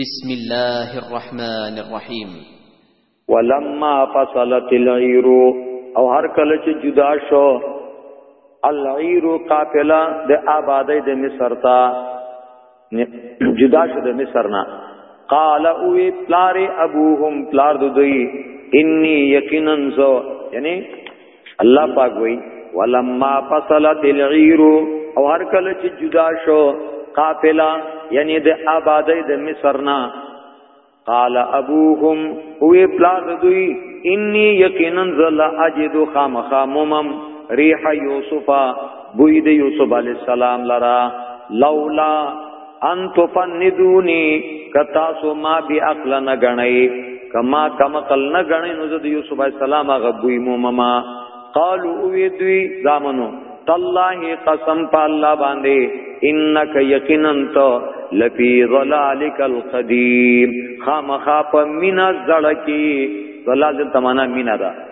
بسم الله الرحمن الرحیم ولما فصلت العير او هر کله چې جدا شو العير قافله د آبادی د مصر تا جدا شو د مصر نه قال او پلار ابوهم پلار دوی انی یقینا زو یعنی الله پاک وی ولما فصلت العير او هر کله چې جدا شو قافله یعنی د آبادی د مصر نه قال ابوهم هو پلاز دوی انی یقینا زل اجد خامخامم ریح یوسف بوی د یوسف علی السلام لرا لولا ان تو فندونی کتا سو ما بی عقل نه غنی کما کما قل نه غنی نو د یوسف علی السلام غبوی مومما قالو وی دوی زامنو تالله قسم په الله باندې انک یقینا تو لفی ظلالک القدیم خامخا په مینا زړکی ظلال تمانا مینا ده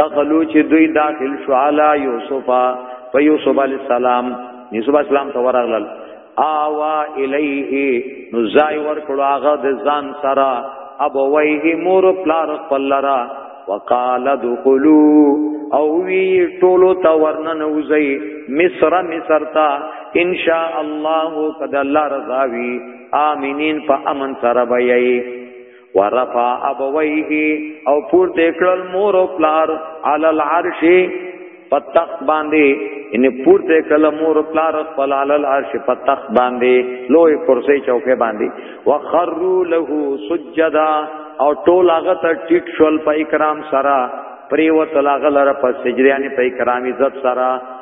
دخلو چې دوی داخل شو علی یوسف په یوسف علی السلام یوسف اسلام ته ورغلل آوا الیه نو زای ور کړو هغه د ځان سره ابویه مور پلار پلرا وقال دخلوا او وی ټولو ته ورنن وزي مصر مصر تا ان شاء الله قد الله رضاوی امنین په امن سره وی ورفع ابويه او پور تکړل مور او پلار علی العرش پتخ باندې ان پور تکړل مور او پلار خپل علی العرش پتخ باندې لوی کرسي چوکه باندې وخروا له سجدا او ټول هغه ته ټیټ شول په اکرام سره پریوت لاغلر په سجریانی په اکرام عزت سره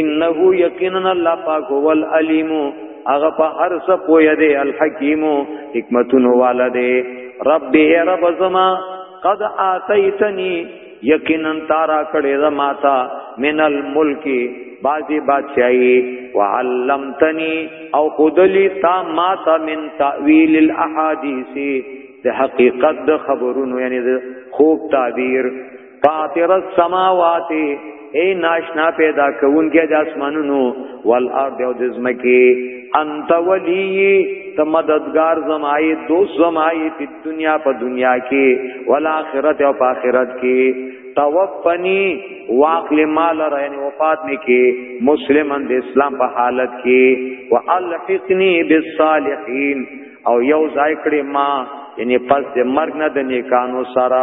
انه یقینا الله پاک هو العلیم هغه په هر څه پوهه دی الحکیم حکمتونو والا دی رب ای رب زما قد اتیتنی یقینا تارا کړه زماتا من الملک بازی بادشاہی وعلمتنی او خودلی تا ماتا من تاویل الاحادیث د حقیقت د خبرونو یعنی د خوب تعبیر فاطر السماوات اے ناشنا پیدا کون کې د اسمانونو والارض او د زمکه انت ولی ته مددگار زمای دوست زمای په دنیا په دنیا کې والآخرت او په آخرت کې توفنی واقل مال را یعنی وفات می کې مسلمان د اسلام په حالت کې والحقنی بالصالحین او یو ځای کړي ما یعنی پس د مرګ نه د نیکانو سره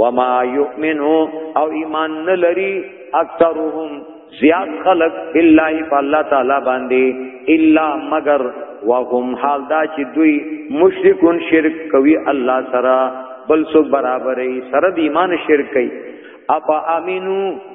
وما يؤمن او ایمان نه لري اکثرهم زیاد خلق بالله فالله تعالی باندې الا مگر وهم حال دا چې دوی مشرکون شرک کوي الله سره بل څوک برابرې سره د ایمان شرک کوي اپا امینو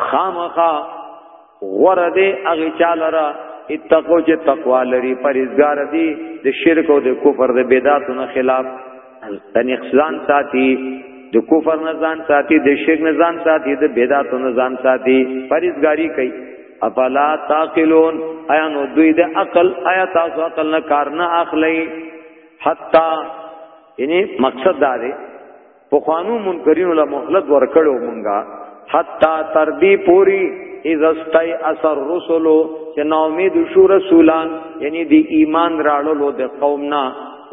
خامخا غره دی هغه چاله را اتقو چې تقوا لري پرېزګار دي د شرک او د کفر د بدعاتو نه خلاف تن اخسان ساتي د کفر نه ځان ساتي د شرک نه ځان ساتي د بدعاتو نه ځان ساتي پرېزګاری کوي افلا تاقلون ایا نو دوی د عقل ایا تاسو عقل نه کار نه اخلي حتا یعنی مقصد دا دی په خوانو منکرینو له مهلت ورکړو مونږه حتا تر دې پوری اذا استای اثر رسولو چې نو امید شو رسولان یعنی دی ایمان راړلو د قومنا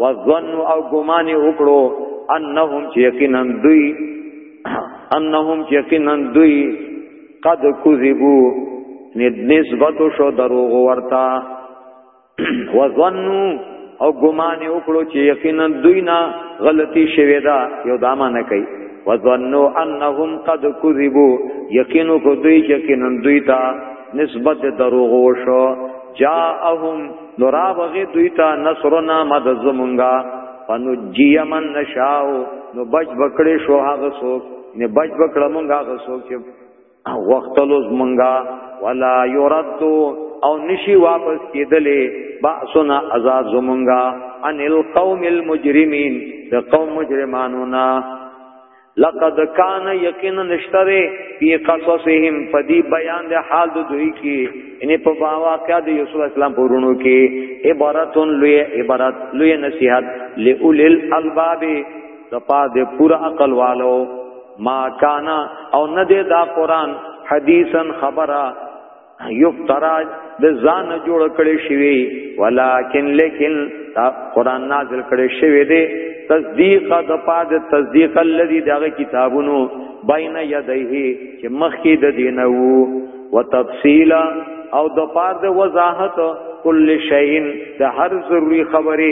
وظن او ګمان وکړو انهم چې یقینا دوی انهم چې یقینا دوی قد کذبو نسبت شو دروغ ورتا وظنوا او ګمان وکړو چې یقینا دوی نه غلطي شوې ده یو دامه نه کوي وظنوا انهم قد كذبوا یقینو کو دوی یقینا دوی ته نسبت دروغ وشو جاءهم نورا وغي دوی ته نصرنا مدد زمونږه فنجي من نشاو نو بچ بکړې شو هغه څوک نه بچ بکړه مونږه هغه څوک چې وقتلو زمونږه ولا يرد او نشي واپس کېدلې باسنا عذاب زمونږه ان القوم المجرمين د قوم مجرمانو نا لقد کان یقینا نشتره فی قصصهم پدی بیان د حال د دوی کی ان په واقعا د یوسف اسلام پورونو کی عبارتون لوی عبارت لوی نصیحت لئول الالباب د پاد پورا عقل والو ما کانا او نه دی دا قران حدیثا خبره یفترا د ځان جوړ کړي شوی ولکن لیکن دا قران نازل کړي شوی دی تصدیق د پاد تصدیق الذي دغه کتابونو بین یدیه چې مخکې د دینه وو وتفصیلا او د پاد وضاحت کل شیء د هر ضروری خبره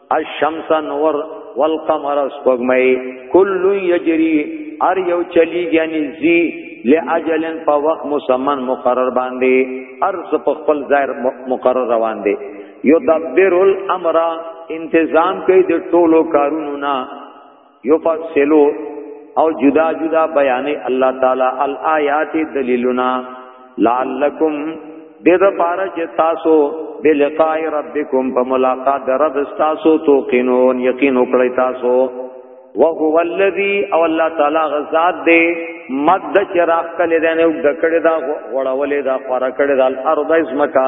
الشمس نور والقمر سپوږمۍ کل یجری ار یو چلی یعنی زی لاجلن په وخت مسمن مقرر باندې ارز په خپل ظاهر مقرر روان دی یدبر الامر انتظام کوي د ټولو کارونو نه یفصلو او جدا جدا بیانې الله تعالی الایات دلیلنا لعلکم دې د پاره چې تاسو بلقاء ربکم په ملاقات د رب تاسو تو قینون یقین وکړی تاسو وهو الذی او الله تعالی غزاد دې مد چراغ کله دې نه د کړه دا غړولې دا خورا کړه د الارض اسمکا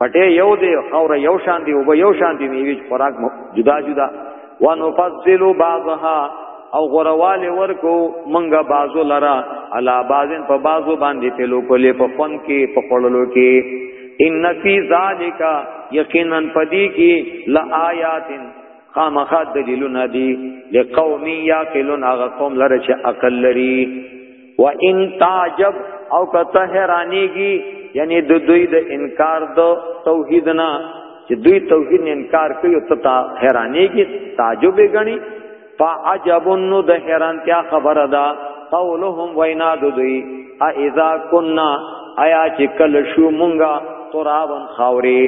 پټه یو دی خور یو شان دی او به یو شان دی میوه خوراک جدا جدا ونفضل بعضها او غروال ورکو منګه بازو لرا علا بازن په بازو باندې په لوکلې په فن کې په خړلو کې ان فی ذالک یقینا پدی کې لآیاتن خامخا دلیلونه دي لقوم یاقلون هغه قوم لره چې عقل لري و ان تعجب او کته حیرانیږي یعنی د دوی د انکار د توحید نه چې دوی توحید نه انکار کوي او ته حیرانیږي تعجب غني فعجب نو د حیرانتیا خبره ده قولهم وینا د دوی ا اذا كنا ایا چې کل شو مونږه ترابن خاوري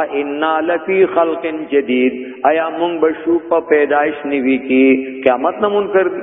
ا انا لفی خلق جدید ایا مونږ بشو په پیدایش نیوي کی قیامت نه مونږ کړی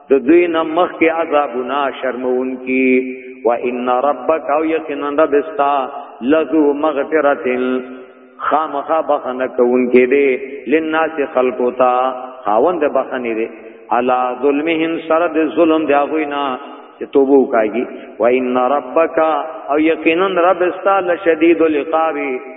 د دوی نه مخکې عذابونه شرمونکي و ان ربک او یقینا رب استا لذو مغفرت خامخا بخنه کوونکې دي لناس خلقو تا خاوند بخنه دي علا ظلمهم سره د ظلم دی هغه نه چې توبه وکاږي و ان ربک او یقینا رب استا لشدید العقاب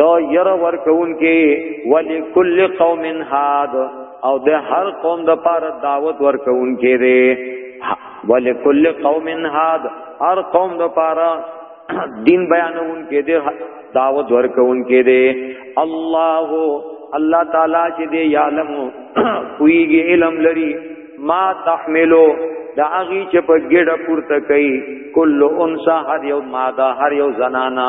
تو ير ورکون کې ولکل قوم هاد او د هر قوم د پاره دعوت ورکون کې دی ولکل قوم هاد هر قوم د پاره دین بیانون کې دی دعوت ورکون کې دی الله الله تعالی چې دی یعلم کویږي علم لري ما تحملو دا اغي چې په ګډه پورته کوي کل انسا هر یو ماده هر یو زنانا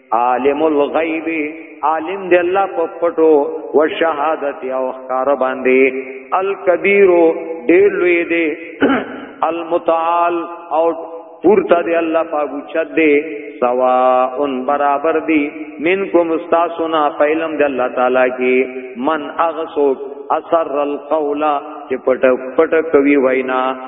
عالم الغیب عالم دی الله په پټو او شهادت او ښکار باندې الکبیر ډیر لوی دی المتعال او پورته دی الله پاګو چد دی سواء برابر دی منکم استاسنا پهلم دی الله تعالی کی من اغسو اثر القولا چې پټ پټ کوي وینا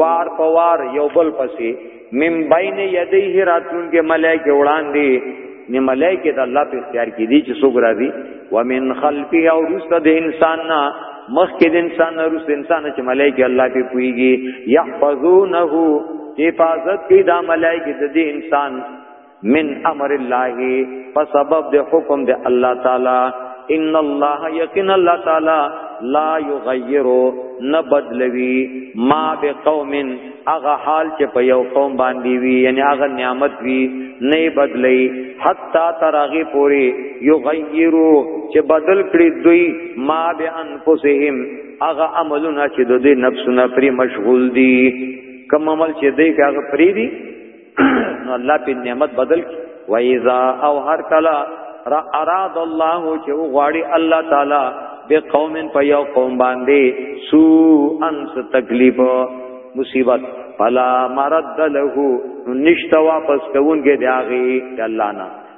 وار په وار یو بل پسې من بین یدیه راتلون کې ملائکه وړاندې نه ملائکه د الله په اختیار کې دي چې څوګرا دي ومن خلفه او رست د انسان نه مخ کې د انسان نه رست انسان چې ملائکه الله په پويږي یحفظونه حفاظت کوي دا ملائکه د دې انسان من امر الله په سبب د حکم د الله تعالی ان الله یقین الله تعالی لا یغیر نه بدلوی ما به قوم هغه حال چې په یو قوم باندې وی یعنی هغه نعمت وی نه بدلی حتا ترغه پوری یغیرو چې بدل کړي دوی ما به انفسهم هغه عملونه چې د دې نفسونه پرې مشغول دي کوم عمل چې دوی هغه پرې دي نو الله په نعمت بدل کی و اذا او هر کلا را اراد الله چې غواړي الله تعالی به قوم په یو قوم باندې سو انس تکلیف مصیبت فلا مرد له نشتا واپس کوونګه دیاغي الله نه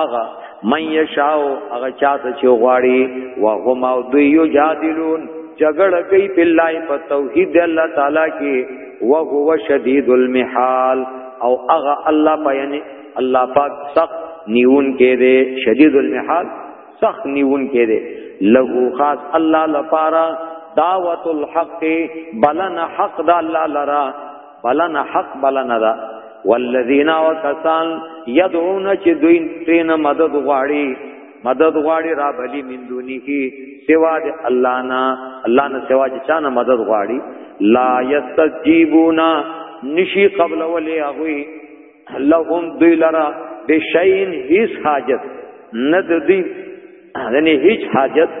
اغه من یشاو اغه چاته چې غواړي وهم او دوی یو جادلون جګړه کوي په لای په توحید الله تعالی کې او هو شدید المحال او اغه الله په یعنی الله پاک سخت نیون کې دے شدید المحال سخت نیون کې دے له خاص الله لپاره دعوت الحق بلن حق د الله لرا بلنه حق بلنه ده والذین وکسان یدعون چې دوی ترین مدد غواړي مدد غواړي را بلی من دونی کی سوا د الله نه الله نه سوا چې چانه مدد غواړي لا یستجیبونا نشی قبل ولی اغوی لهم دوی لرا بشین هیڅ حاجت نه دوی یعنی هیڅ حاجت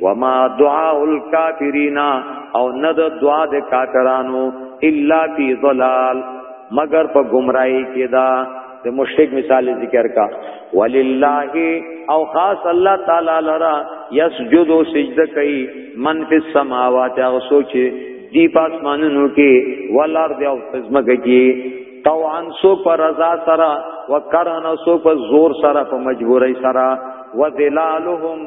وما دعاء الكافرین او نه د دعا د کافرانو الا فی ضلال مگر په گمراهی کې دا د مشرک مثال ذکر کا ولله او خاص الله تعالی لرا یسجد او سجده کوي من فی السماوات او سوچ دی پاسمانونو کې ولر دی او زمګه کې طوعا سو پر رضا سرا وکرن سو پر زور سرا په مجبورۍ سرا وذلالهم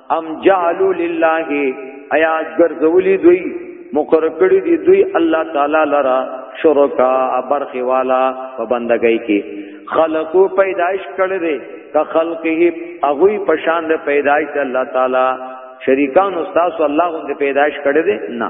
ام جعلوا لله ایا ګرځولی دوی مقر کړی دی دوی الله تعالی لرا شرکا برخی والا په بندګۍ کې خلقو پیدائش کړی دی کا خلقه اغوی پشان د پیدائش الله تعالی شریکان استاد الله غو پیدائش کړی دی نه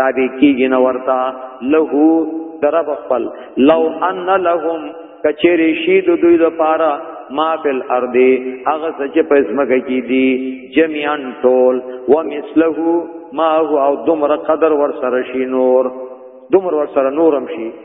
تابع کیږي نو ورتا له درب خپل لو ان لهم کچری شید دوی د پارا ما فل ارض هغه سچ په اسمګه کی دي جميعا ټول ومثله ما هو او دمر قدر ور سره شي نور دمر ور سره نورم شي